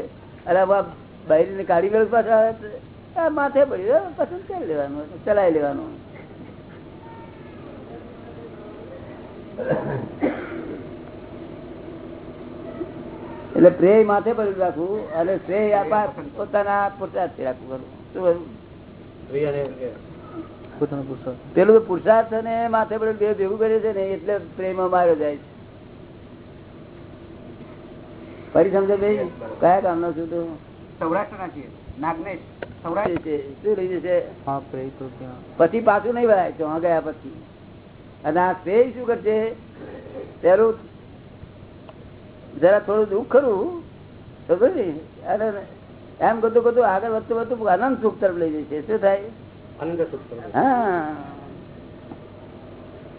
અરે બા બહેરી કાઢી ગયું પાછા માથે પડ્યું. પસંદ કરી લેવાનું. ચલાવી લેવાનું. એટલે પ્રેય માથે પર રાખવું અને શ્રેય આપા પોતાના પુરસાદથી રાખવું શું કરવું પેલું તો પુરુષાર્થ અને માથે પર બે ભેગું કરે છે ને એટલે પ્રેમ માર્યો જાય છે. ફરી સમજો ભાઈ કયા કામ નો છું તું? સૌરાષ્ટ્રના છીએ. નાગનેશ સૌરાષ્ટ્ર છે, શું લઈ જશે પછી પાછું નહીં વળાય તો ગયા પછી. અને આ તે શું કરશે? પેલું જરા થોડું દુઃખ ખરું ખરી? અને એમ બધું બધું આગળ વધતું વધતું આનંદ સુખ તરફ લઈ જશે. શું થાય? આનંદ સુખ હા.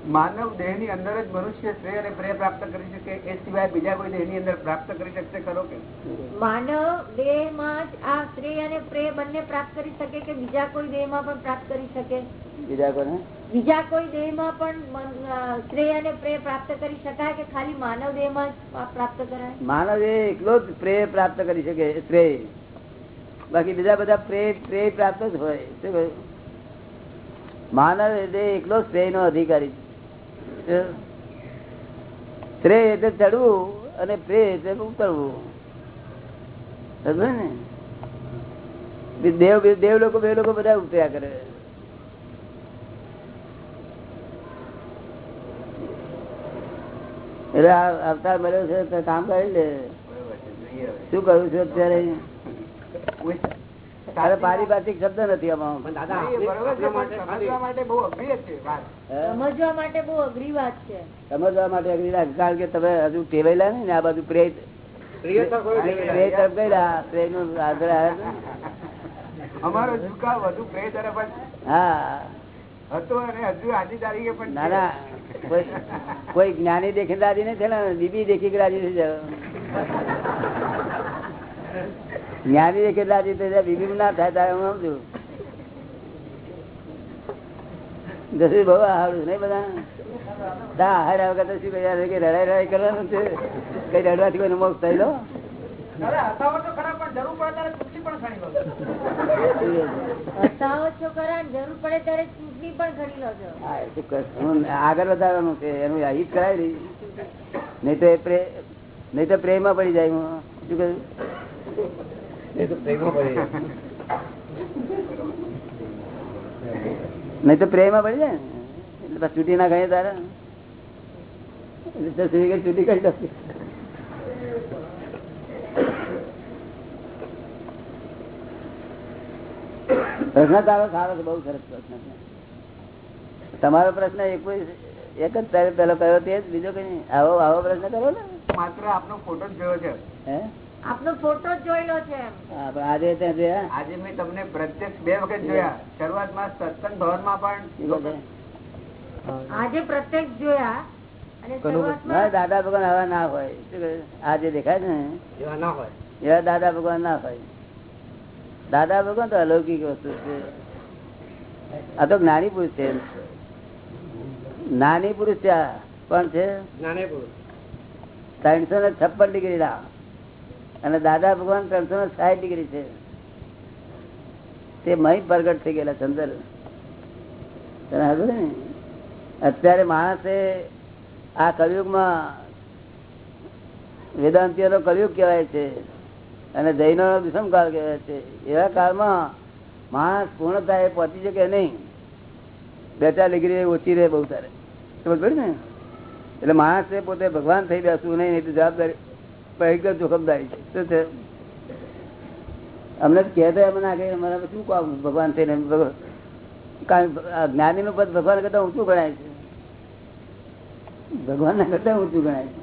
માનવ દેહની અંદર જ મનુષ્ય શ્રેય અને પ્રેય પ્રાપ્ત કરી શકે એ સિવાય બીજા કોઈ દેહની અંદર પ્રાપ્ત કરી શકશે ખરો કે? માનવ દેહમાં જ આ શ્રેય અને પ્રેય બંને પ્રાપ્ત કરી શકે કે બીજા કોઈ દેહમાં પણ પ્રાપ્ત કરી શકે? બીજા કોઈ? બીજા કોઈ દેહમાં પણ શ્રેય અને પ્રેય પ્રાપ્ત કરી શકાય કે ખાલી માનવ દેહમાં જ પ્રાપ્ત કરાય? માનવ એ એકલો જ પ્રેય પ્રાપ્ત કરી શકે શ્રેય. બાકી બીજા બધા પ્રેય પ્રેય પ્રાપ્ત જ હોય. શું માનવ એટલે એકલો શ્રેય નો અધિકારી છે. એટલે ચડવું અને પ્રેય એટલે ઉતરવું. દેવ દેવ લોકો, બે લોકો બધા ઉતર્યા કરે. એટલે અવતાર મળ્યો છે, કામ કરી લે. શું કહ્યું છે અત્યારે? તારે પારિભાષિક શબ્દ નથી દાદા સમજવા માટે બહુ અઘરી છે વાત. સમજવા માટે અઘરી વાત છે. સમજવા માટે અઘરી કારણ કે તમે હજુ ટેવાયેલા ને આ બાજુ પ્રેત. અમારો ઝુકાવ વધુ પ્રેય તરફ હા. હતો અને હજુ આજની તારીખે પણ ના કોઈ કોઈ જ્ઞાની દેખી રાજી નહીં થયેલા ને બીબી દેખી રાજી થઈ જાય જ્ઞાની કેટલા રીતે વિભિન્ન ના થાય તારે હું સમજુ? દસી બહુ હારું નહીં બધા? તા આહાર વગર તો શું કહ્યા કે રડાઈ રડાઈ કરવાનું છે? કઈ રડવાથી કોઈ મોક્ષ થઈ લો. આગળ વધારવાનું છે એનું હિત કરાવી દઈ નહીં તો એ પ્રેમ નહીં તો પ્રેમમાં પડી જાય હું. શું કહ્યું? નહીં તો પ્રેમમાં પડી જાય ને. એટલે ના ગયે તારા. ચૂંટી કઈ દો પ્રશ્ન તારો સારો છે બહુ સરસ પ્રશ્ન છે. તમારો પ્રશ્ન એક એક જ તારે પેલો કયો તે જ? બીજો કઈ? આવો આવો પ્રશ્ન કરો ને? માત્ર આપનો ફોટો જ જોયો છે. હે? આપનો ફોટો જોયેલો છે આજે ત્યાં જોયા આજે મેં તમને પ્રત્યક્ષ બે વખત જોયા. શરૂઆતમાં સત્સંગ ભવનમાં પણ આજે પ્રત્યક્ષ જોયા અને ના, શરૂઆતમાં દાદા ભગવાન આવા ના હોય. શું કહે? આ જે દેખાય છે ને? એવા ના હોય. એવા દાદા ભગવાન ના હોય. દાદા ભગવાન તો અલૌકિક વસ્તુ છે. આ તો જ્ઞાની પુરુષ છે નાની પુરુષ છે આ. કોણ છે? ત્રણસો ને છપ્પન ડિગ્રી ના અને દાદા ભગવાન ત્રણસો સાઠ ડિગ્રી છે. તે મહી પ્રગટ થઈ ગયેલા ચંદર ને? અત્યારે માણસે આ કલયુગમાં વેદાંતિઓ નો કલયુગ કહેવાય છે અને જૈનો વિષમ કાળ કહેવાય છે. એવા કાળમાં માણસ પૂર્ણતા એ પહોંચી શકે નહીં. બે ચાર ડિગ્રી ઓછી રહે બહુ તારે ને? એટલે માણસે પોતે ભગવાન થઈ બેસવું નહીં નહીં જવાબદારી ભયંકર જોખમદારી છે. છે? અમને કહેતા એમ ના કહીએ અમારા શું કહો ભગવાન થઈને જ્ઞાની નું પદ ભગવાન કરતા ઊંચું ગણાય છે. ભગવાન ના કરતા ઊંચું ગણાય છે.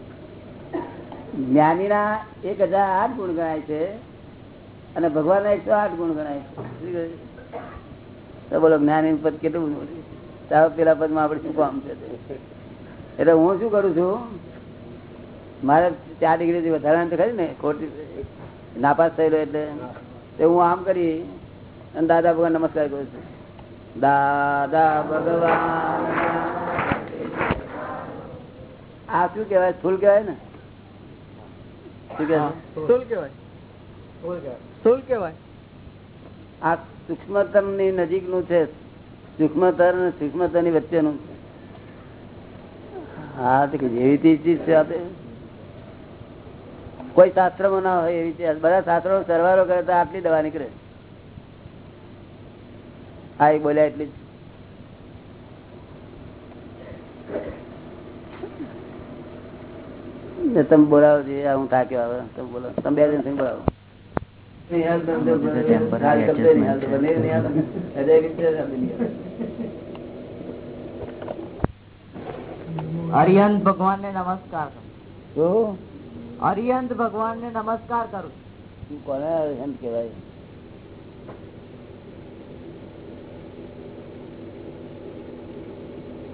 જ્ઞાની ના એક હજાર આઠ ગુણ ગણાય છે અને ભગવાન ના એકસો આઠ ગુણ ગણાય છે? તો બોલો જ્ઞાની નું પદ કેટલું પેલા પદમાં આપણે શું કામ છે? એટલે હું શું કરું છું? મારે ચાર ડિગ્રી વધારાની તો ખરી ને ખોટી નાપાસ થયેલો એટલે. તે હું આમ કરી અને દાદા ભગવાન નમસ્કાર કરું છું. દાદા ભગવાન. આ શું કેવાય સ્થુલ કેવાય ને? શું કહેવાય? સ્થૂલ કેવાય સ્થૂલ કેવાય આ સૂક્ષ્મતમની નજીકનું છે. સૂક્ષ્મતર અને સૂક્ષ્મતરની વચ્ચેનું છે. હા તો જેવી ચીજ છે આ તે. કોઈ શાસ્ત્રમાં ના હોય એવી. બધા શાસ્ત્રો સરવારો કરે તો આટલી દવા નીકળે. હા એ બોલ્યા એટલી જ. તમે બોલાવો છો હું થાક્યો આવે તમે બોલો. તમે બે જણ બોલાવો. કરતો. અરિયંત ભગવાન ને નમસ્કાર. અરિયંત ભગવાન ને નમસ્કાર કરું તું કોને એમ કેવાય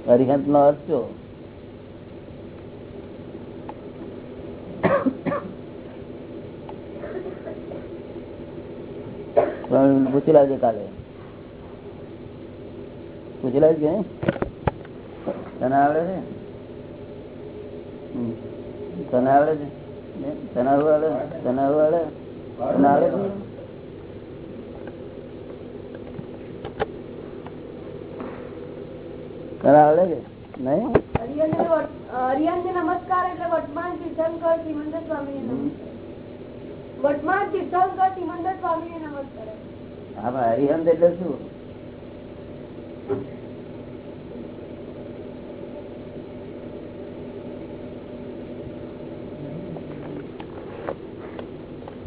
હરિહંત નો અર્થ શું પૂછી લાવજે કાલે. પૂછી લાવજે તને આવડે છે? તને આવડે છે? નમસ્કાર એટલે વર્તમાન તીર્થંકર શ્રીમંત સ્વામી વર્તમાન તીર્થંકર શ્રીમંત સ્વામી નમસ્કાર. હા હરિહંત એટલે શું?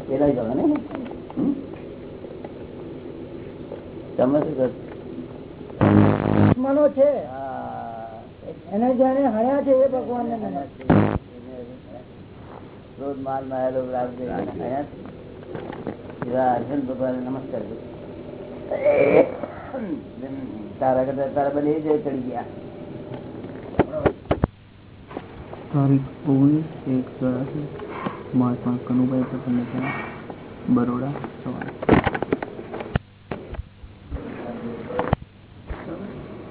પેલા જવા ને હમ? તમે શું કરો? છે એને જાણે હણ્યા છે એ ભગવાન ને રોજ માલ માયેલો અર્જુન ભગવાન નમસ્કાર કરું. તારા કરતા તારા બને એ જ ચડી ગયા તારીખ ઓગણીસ એક મહાત્મા કનુભાઈ પ્રસન્નતા બરોડા સવાર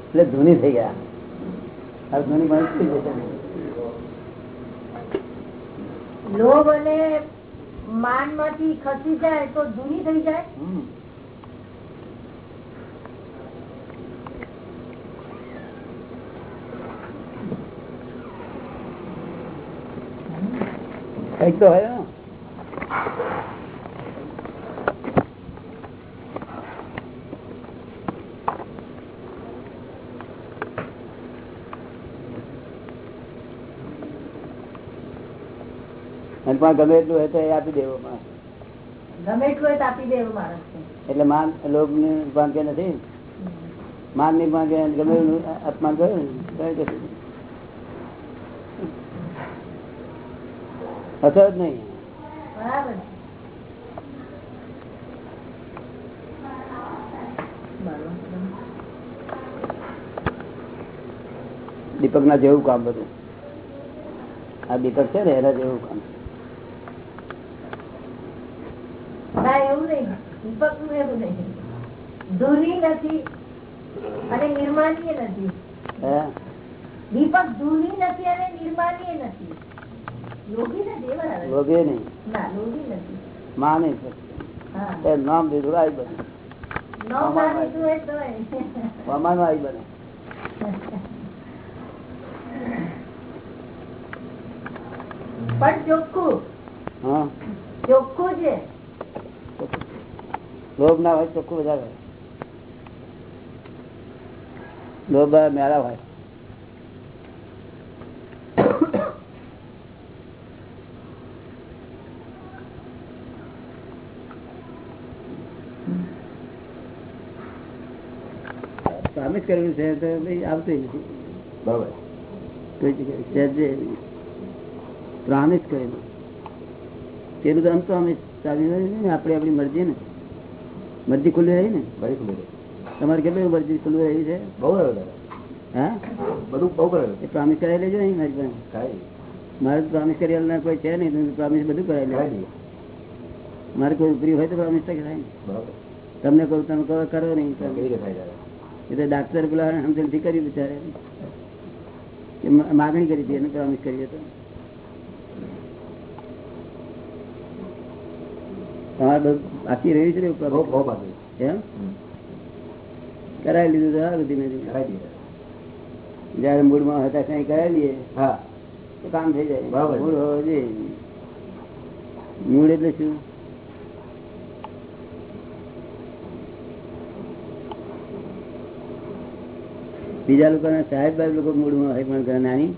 એટલે ધૂની થઈ ગયા. હવે ધૂની માણસ થઈ જશે લોભ અને માનમાંથી ખસી જાય તો ધૂની થઈ જાય? કંઈક તો હોય અને પણ ગમે એટલું હોય તો એ આપી દેવો ગમે એટલું હોય તો આપી દેવો માણસ એટલે માન લોભ ને ભાગ્ય નથી. માનની ભાગ્ય ગમે અપમાન કર્યું ને તો એ કશું અસર જ નહીં. દીપક ના જેવું કામ બધું. આ દીપક છે ને એના જેવું કામ. દીપક ધૂની નથી અને નિર્માણીય નથી. લોભે નહીં. માં નહીં નામ દીધું આવી બને. નો માનીતું હોય તોય. મામાનું આવી બને. પણ ચોખ્ખું. હા. ચોખ્ખું છે. લોભ ના હોય ચોખ્ખું વધારે લોભ મેળા હોય. પ્રોમિસ કરેલું છે તો ભાઈ આવતું નથી બરોબર. પ્રોમિસ કરેલું તેનું તો અનપ્રોમિસ ચાલી રહ્યું ને આપણે આપણી મરજી ને. મરજી ખુલ્લી રહી ને? બરી ખુલ્લી તમારે કેટલું મરજી ખુલ્લું રહી છે? બહુ હા? બધું બહુ બરોબર એ પ્રોમિસ કરાવી લેજો અહીં મારી પાસે. મારે તો પ્રોમિસ કરી કોઈ છે નહીં પ્રોમિસ બધું કરાવી કરાવી લે મારે કોઈ ઉપરી હોય તો પ્રોમિસ તો કરાય ને. તમને કહું તમે કરો નહીં. કેવી રીતે થાય દાદા એ તો ડાક્ટર પેલા સમજણથી કરી બિચારે માગણી કરી હતી એને પ્રોમિસ કરી હતો. તમારે બાકી રહ્યું છે ને એમ? કરાવી લીધું તો સારું ધીમે ધીમે. જયારે મૂળમાં હતા કઈ કરાવી લઈએ હા. તો કામ થઈ જાય. મૂળ હોવો જોઈએ. મૂળ એટલે શું? બીજા લોકો સાહેબ બાહેબ લોકો મૂળમાં હોય પણ નાની?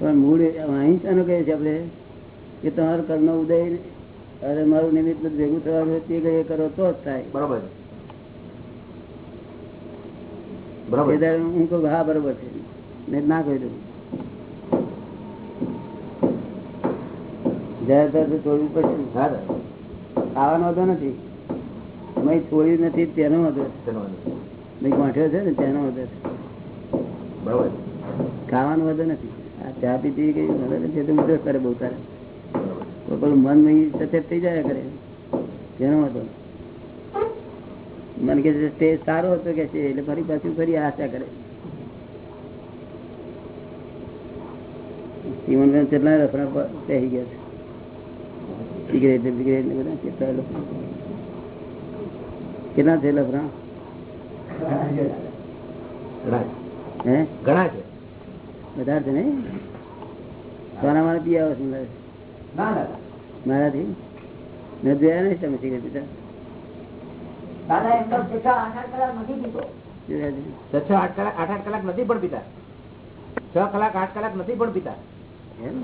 પણ મૂળ અહિંસાનો કહે છે આપણે? કે તમારો કર્મ ઉદય અરે મારું નિમિત્ત બધું ભેગું થવાનું તે કઈ કરો તો જ થાય. બરોબર. બરોબર. હું કહું હા બરોબર છે. ને ના કહી દઉં. જયારે પડશે. ને. હા. ખાવાનો હતો નથી. મેં છોડ્યું નથી તેનો હતો. મેં ગાંઠ્યો છે ને તેનો હતો બરોબર. ખાવાનો હતો નથી. આ ચા પીતી કઈ મદદ છે તો મદદ કરે બહુ તારે તો પેલું મન નહીં સચેત થઈ જાય કરે. તેનો હતો મને કે સ્ટેજ સારો હતો કે છે એટલે ફરી પાછું ફરી આશા કરે. જીવન કેટલા પર બેસી ગયા છે. સિગરેટ ને બધા કેટલા લોકો. કેટલા છે લફરા ઘણા છે. હે? ઘણા છે. વધારે છે ને સોના મારે પી આવે છે મારાથી? મેં જોયા નહીં તમે સિગરેટ પીતા. છ. આઠ કલાક નથી પણ પીતા. છ કલાક આઠ કલાક નથી પણ પીતા. એમ?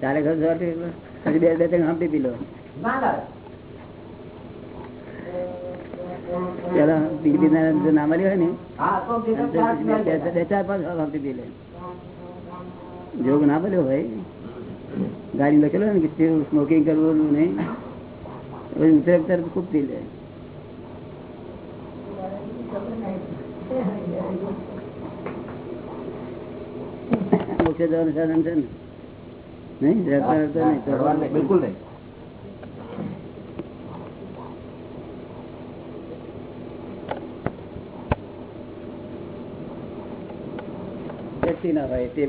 ચાલે ઘર જવા. પછી બે બે, ત્રણ હાંફી પી લો પેલા બીજી બીજા ના મળી હોય ને, બે ચાર, પાંચ હાંફી પી લે જોગ ના સ્મોકિંગ કરવું નહીં ઉતરે પી લે. સાધન છે ને. નહીં રડતા રડતા નહીં બિલકુલ નહીં ટેક્સી ના હોય તે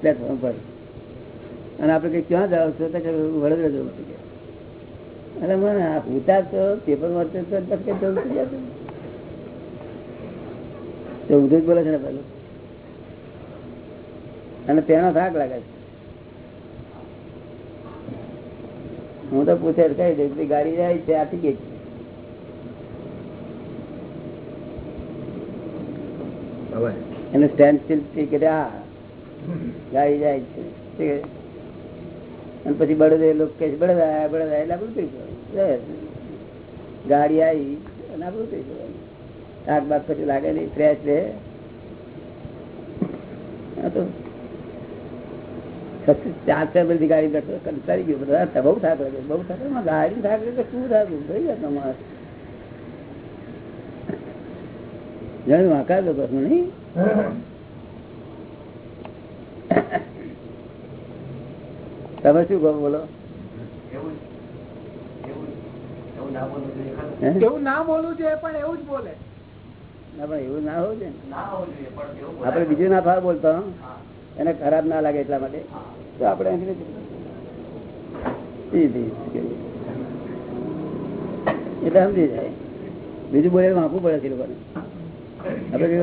પ્લેટફોર્મ પર અને આપણે કઈ ક્યાં જાવ છો તો વડોદરા જવું છે કે. અરે મને પૂછા તો પેપર વાંચે તો પછી જવું છે યાર. તો જ બોલે છે ને પેલું અને તેનો થાક લાગે છે હું તો પૂછે કહી દઉં ગાડી જાય છે આ ગઈ એનું સ્ટેન્ડ સ્ટીલ ટિકિટ આ ગાડી જાય છે. અને પછી બળદે લોકો કહે છે બળદ આવ્યા બળદ આવ્યા એટલે આપણું થઈ ગાડી આવી અને આપણું થઈ જવાનું થાક બાક પછી લાગે નહીં ફ્રેશ રહે. તો ચાર ચાર બધી ગાડી બેઠો કંટાળી ગયો. બધા બહુ થાક લાગે. બહુ થાક ગાડી થાક લાગે તો શું થાક? થઈ ગયા તમારે. જણ વાંકા છો નહીં? તમે શું કહો બોલો? એવું ના બોલવું જોઈએ પણ એવું જ બોલે. ના પણ એવું ના હોવું જોઈએ. ને. બીજું ના ફાર બોલતો એને ખરાબ ના લાગે એટલા માટે. તો આપણે એટલે સમજી જાય. બીજું બોલે વાંકવું પડે છે લોકોને. આપડે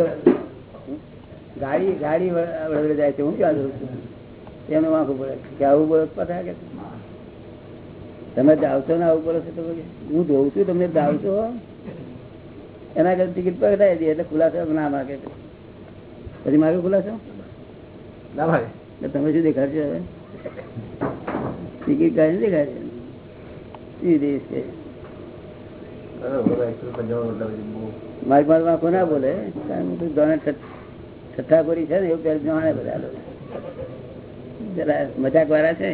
ગાડી ગાડી વડ- વડોદરા જાય છે. હું ક્યાં જઉં છું? એમને વાંકવું પડે કે આવું બોલો પતા કે તમે છો ને આવું બોલો છો તો હું જોઉં છું તમને છો એના કરતા ટિકિટ પકડાય દે એટલે ખુલાસો ના માગે. પછી મારું ખુલાસો? તમે શું દેખાડશો હવે? ટિકિટ કાઢી કાઢી એ દેશ છે. મારી મારી વાંખો ના બોલે કારણ કે છઠ્ઠાખોરી છે ને એવું પેલું જાણે બધા લોકો. જરા મજાક વાળા છે?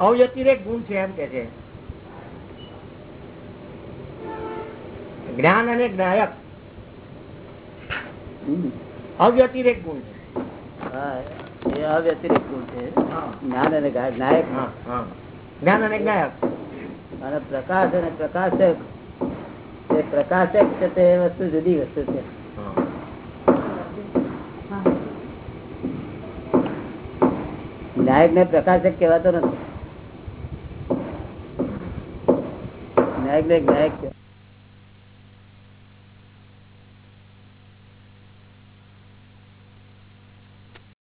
અવ્યતિરેક ગુણ છે એમ કે છે. જ્ઞાન અને જ્ઞાયક. અવ્યતિરેક ગુણ છે. હા એ અવ્યતિરિક્ત ગુણ છે. જ્ઞાન અને નાયક. જ્ઞાન અને જ્ઞાયક. અને પ્રકાશ અને પ્રકાશક. એ પ્રકાશક છે તે વસ્તુ જુદી વસ્તુ છે. નાયક ને પ્રકાશક કહેવાતો નથી નાયક ને નાયક.